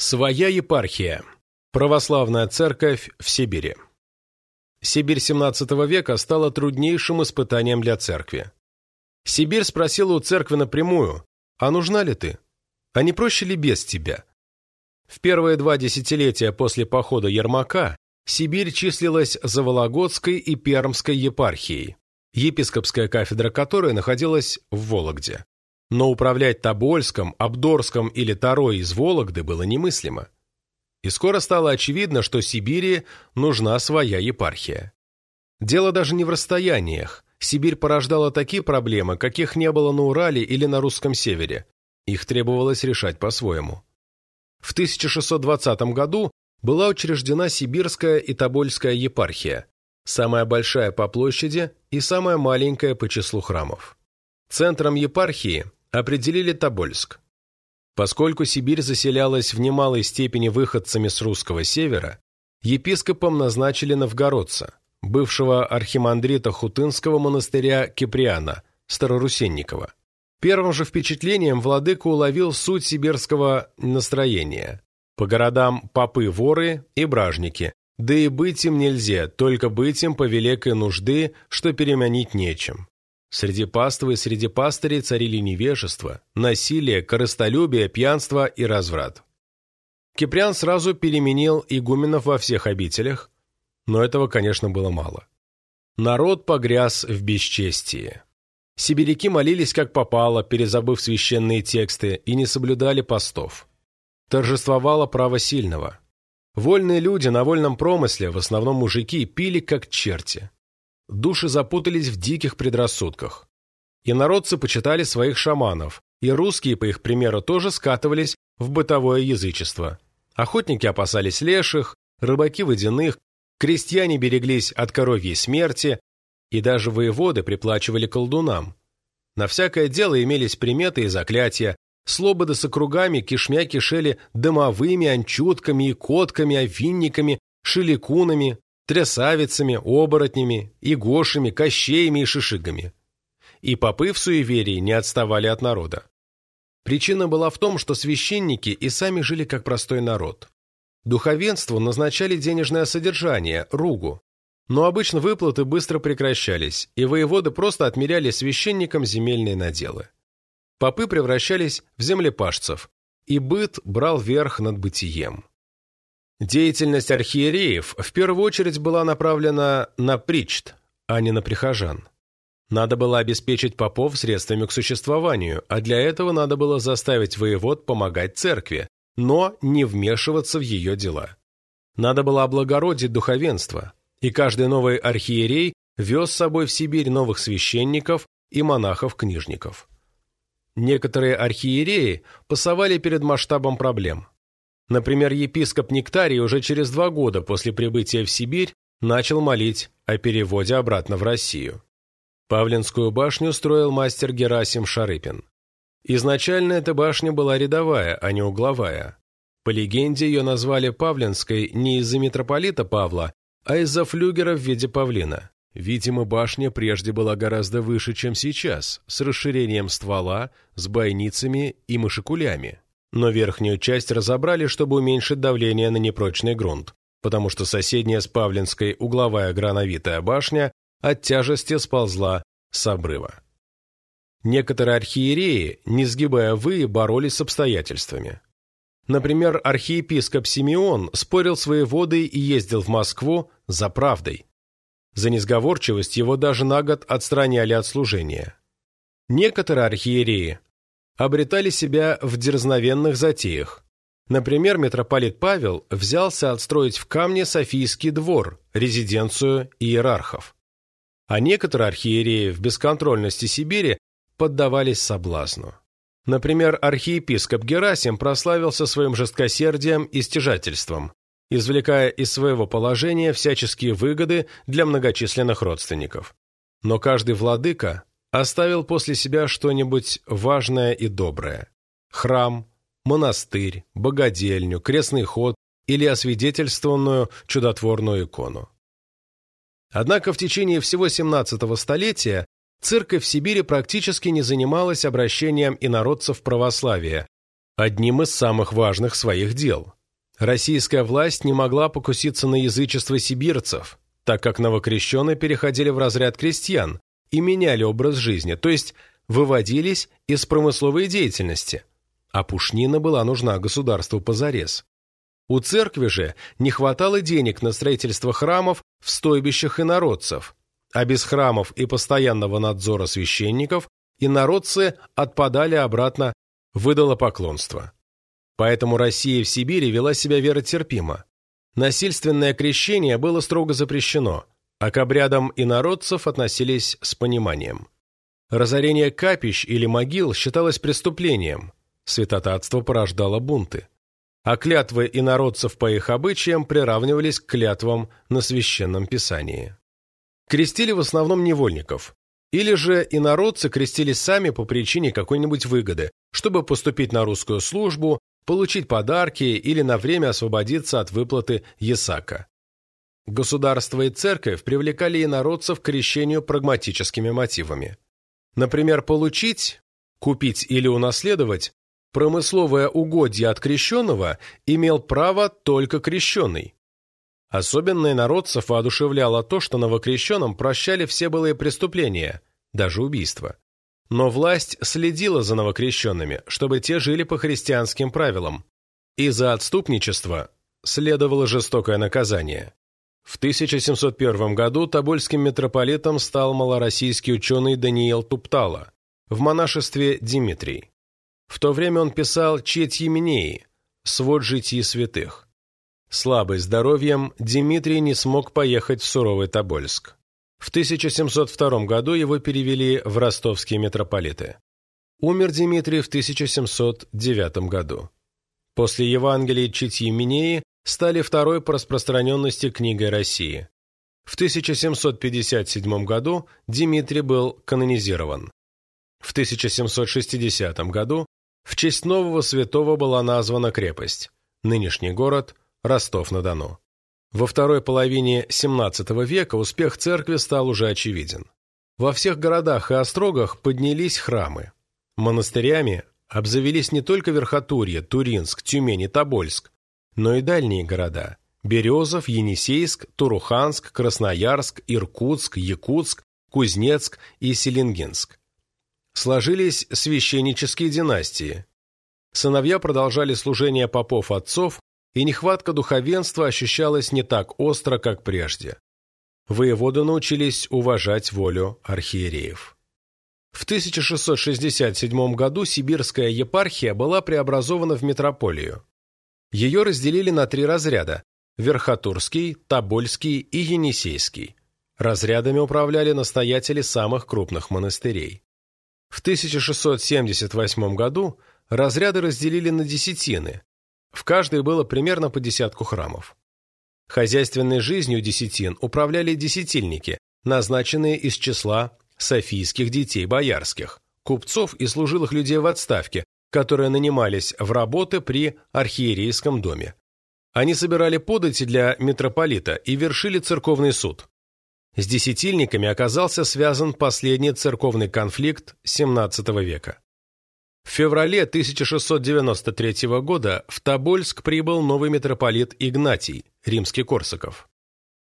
Своя епархия. Православная церковь в Сибири. Сибирь XVII века стала труднейшим испытанием для церкви. Сибирь спросила у церкви напрямую, а нужна ли ты? А не проще ли без тебя? В первые два десятилетия после похода Ермака Сибирь числилась за Вологодской и Пермской епархией, епископская кафедра которой находилась в Вологде. Но управлять Тобольском, Абдорском или Тарой из Вологды было немыслимо. И скоро стало очевидно, что Сибири нужна своя епархия. Дело даже не в расстояниях. Сибирь порождала такие проблемы, каких не было на Урале или на русском севере. Их требовалось решать по-своему. В 1620 году была учреждена Сибирская и Тобольская епархия, самая большая по площади и самая маленькая по числу храмов. Центром епархии определили Тобольск. Поскольку Сибирь заселялась в немалой степени выходцами с русского севера, епископом назначили новгородца, бывшего архимандрита Хутынского монастыря Киприана, Старорусенникова. Первым же впечатлением владыка уловил суть сибирского настроения. По городам попы-воры и бражники, да и быть им нельзя, только быть им по великой нужды, что переменить нечем. Среди паствы и среди пастырей царили невежество, насилие, корыстолюбие, пьянство и разврат. Киприан сразу переменил игуменов во всех обителях, но этого, конечно, было мало. Народ погряз в бесчестии. Сибиряки молились как попало, перезабыв священные тексты, и не соблюдали постов. Торжествовало право сильного. Вольные люди на вольном промысле, в основном мужики, пили как черти. Души запутались в диких предрассудках. И народцы почитали своих шаманов, и русские, по их примеру, тоже скатывались в бытовое язычество. Охотники опасались леших, рыбаки водяных, крестьяне береглись от коровьей смерти, и даже воеводы приплачивали колдунам. На всякое дело имелись приметы и заклятия, слободы с округами кишмя кишели дымовыми анчутками и котками, овинниками, шеликунами, трясавицами, оборотнями, игошами, кощеями и шишигами. И попы в суеверии не отставали от народа. Причина была в том, что священники и сами жили как простой народ. Духовенству назначали денежное содержание, ругу. Но обычно выплаты быстро прекращались, и воеводы просто отмеряли священникам земельные наделы. Попы превращались в землепашцев, и быт брал верх над бытием. Деятельность архиереев в первую очередь была направлена на причт, а не на прихожан. Надо было обеспечить попов средствами к существованию, а для этого надо было заставить воевод помогать церкви, но не вмешиваться в ее дела. Надо было облагородить духовенство, и каждый новый архиерей вез с собой в Сибирь новых священников и монахов-книжников. Некоторые архиереи пасовали перед масштабом проблем – Например, епископ Нектарий уже через два года после прибытия в Сибирь начал молить о переводе обратно в Россию. Павлинскую башню строил мастер Герасим Шарыпин. Изначально эта башня была рядовая, а не угловая. По легенде, ее назвали Павлинской не из-за митрополита Павла, а из-за флюгера в виде павлина. Видимо, башня прежде была гораздо выше, чем сейчас, с расширением ствола, с бойницами и мышекулями. Но верхнюю часть разобрали, чтобы уменьшить давление на непрочный грунт, потому что соседняя с Павлинской угловая грановитая башня от тяжести сползла с обрыва. Некоторые архиереи, не сгибая вы, боролись с обстоятельствами. Например, архиепископ Симеон спорил с воеводой и ездил в Москву за правдой. За несговорчивость его даже на год отстраняли от служения. Некоторые архиереи обретали себя в дерзновенных затеях. Например, митрополит Павел взялся отстроить в камне Софийский двор, резиденцию иерархов. А некоторые архиереи в бесконтрольности Сибири поддавались соблазну. Например, архиепископ Герасим прославился своим жесткосердием и стяжательством, извлекая из своего положения всяческие выгоды для многочисленных родственников. Но каждый владыка оставил после себя что-нибудь важное и доброе. Храм, монастырь, богадельню, крестный ход или освидетельствованную чудотворную икону. Однако в течение всего 17 столетия церковь в Сибири практически не занималась обращением инородцев в православие, одним из самых важных своих дел. Российская власть не могла покуситься на язычество сибирцев, так как новокрещенные переходили в разряд крестьян и меняли образ жизни, то есть выводились из промысловой деятельности, а пушнина была нужна государству позарез. У церкви же не хватало денег на строительство храмов в стойбищах инородцев, а без храмов и постоянного надзора священников инородцы отпадали обратно в идолопоклонство. Поэтому Россия в Сибири вела себя веротерпимо. Насильственное крещение было строго запрещено, а к обрядам инородцев относились с пониманием. Разорение капищ или могил считалось преступлением, святотатство порождало бунты, а клятвы инородцев по их обычаям приравнивались к клятвам на священном писании. Крестили в основном невольников, или же инородцы крестились сами по причине какой-нибудь выгоды, чтобы поступить на русскую службу получить подарки или на время освободиться от выплаты ЕСАКа. Государство и церковь привлекали инородцев к крещению прагматическими мотивами. Например, получить, купить или унаследовать промысловое угодье от крещенного имел право только крещенный. Особенно инородцев воодушевляло то, что новокрещенным прощали все былые преступления, даже убийства. Но власть следила за новокрещенными, чтобы те жили по христианским правилам, и за отступничество следовало жестокое наказание. В 1701 году тобольским митрополитом стал малороссийский ученый Даниил Туптала, в монашестве Димитрий. В то время он писал «Четь Еменеи», свод житий святых. Слабый здоровьем, Дмитрий не смог поехать в суровый Тобольск. В 1702 году его перевели в ростовские митрополиты. Умер Дмитрий в 1709 году. После Евангелия Читьи Минеи стали второй по распространенности книгой России. В 1757 году Дмитрий был канонизирован. В 1760 году в честь нового святого была названа крепость, нынешний город Ростов-на-Дону. Во второй половине XVII века успех церкви стал уже очевиден. Во всех городах и острогах поднялись храмы. Монастырями обзавелись не только Верхотурье, Туринск, Тюмень и Тобольск, но и дальние города – Березов, Енисейск, Туруханск, Красноярск, Иркутск, Якутск, Кузнецк и Селенгинск. Сложились священнические династии. Сыновья продолжали служение попов-отцов и нехватка духовенства ощущалась не так остро, как прежде. Воеводы научились уважать волю архиереев. В 1667 году сибирская епархия была преобразована в метрополию. Ее разделили на три разряда – Верхотурский, Тобольский и Енисейский. Разрядами управляли настоятели самых крупных монастырей. В 1678 году разряды разделили на десятины, в каждой было примерно по десятку храмов. Хозяйственной жизнью десятин управляли десятильники, назначенные из числа софийских детей боярских, купцов и служилых людей в отставке, которые нанимались в работы при архиерейском доме. Они собирали подати для митрополита и вершили церковный суд. С десятильниками оказался связан последний церковный конфликт XVII века. В феврале 1693 года в Тобольск прибыл новый митрополит Игнатий, римский Корсаков.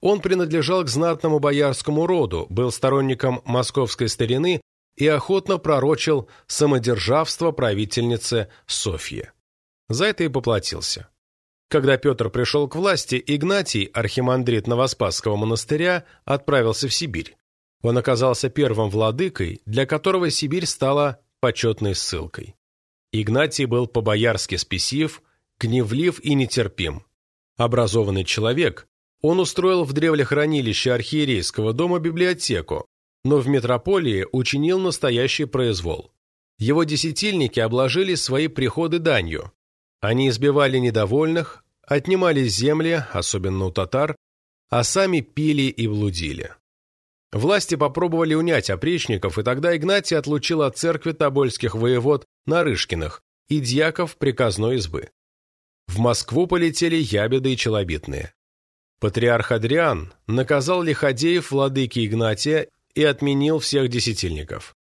Он принадлежал к знатному боярскому роду, был сторонником московской старины и охотно пророчил самодержавство правительницы Софьи. За это и поплатился. Когда Петр пришел к власти, Игнатий, архимандрит Новоспасского монастыря, отправился в Сибирь. Он оказался первым владыкой, для которого Сибирь стала почетной ссылкой. Игнатий был по-боярски спесив, гневлив и нетерпим. Образованный человек, он устроил в древлехранилище архиерейского дома библиотеку, но в метрополии учинил настоящий произвол. Его десятильники обложили свои приходы данью. Они избивали недовольных, отнимали земли, особенно у татар, а сами пили и блудили. Власти попробовали унять опричников, и тогда Игнатий отлучил от церкви тобольских воевод Нарышкиных и дьяков приказной избы. В Москву полетели ябеды и челобитные. Патриарх Адриан наказал лиходеев владыки Игнатия и отменил всех десятильников.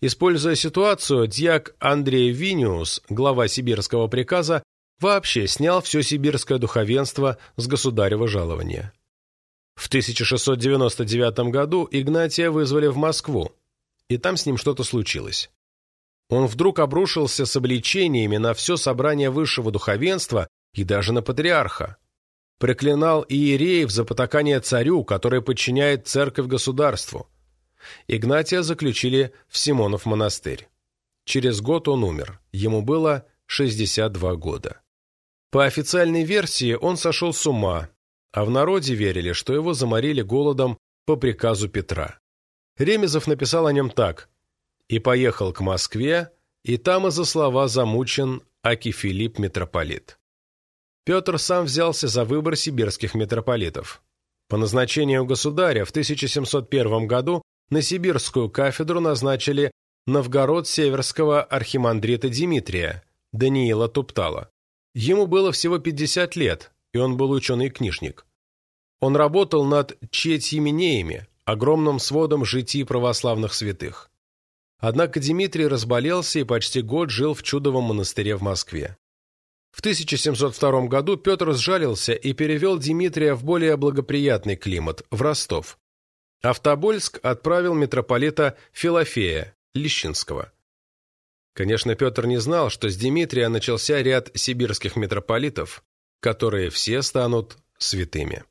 Используя ситуацию, дьяк Андрей Виниус, глава сибирского приказа, вообще снял все сибирское духовенство с государева жалования. В 1699 году Игнатия вызвали в Москву, и там с ним что-то случилось. Он вдруг обрушился с обличениями на все собрание высшего духовенства и даже на патриарха. Проклинал иереев за потакание царю, который подчиняет церковь государству. Игнатия заключили в Симонов монастырь. Через год он умер, ему было 62 года. По официальной версии он сошел с ума, а в народе верили, что его заморили голодом по приказу Петра. Ремезов написал о нем так «И поехал к Москве, и там из-за слова замучен Аки Филипп митрополит». Петр сам взялся за выбор сибирских митрополитов. По назначению государя в 1701 году на сибирскую кафедру назначили новгород-северского архимандрита Дмитрия, Даниила Туптала. Ему было всего 50 лет, и он был ученый-книжник. Он работал над Четьеменеями, огромным сводом житий православных святых. Однако Дмитрий разболелся и почти год жил в чудовом монастыре в Москве. В 1702 году Петр сжалился и перевел Дмитрия в более благоприятный климат, в Ростов. А в Тобольск отправил митрополита Филофея, Лещинского. Конечно, Петр не знал, что с Дмитрия начался ряд сибирских митрополитов, которые все станут святыми.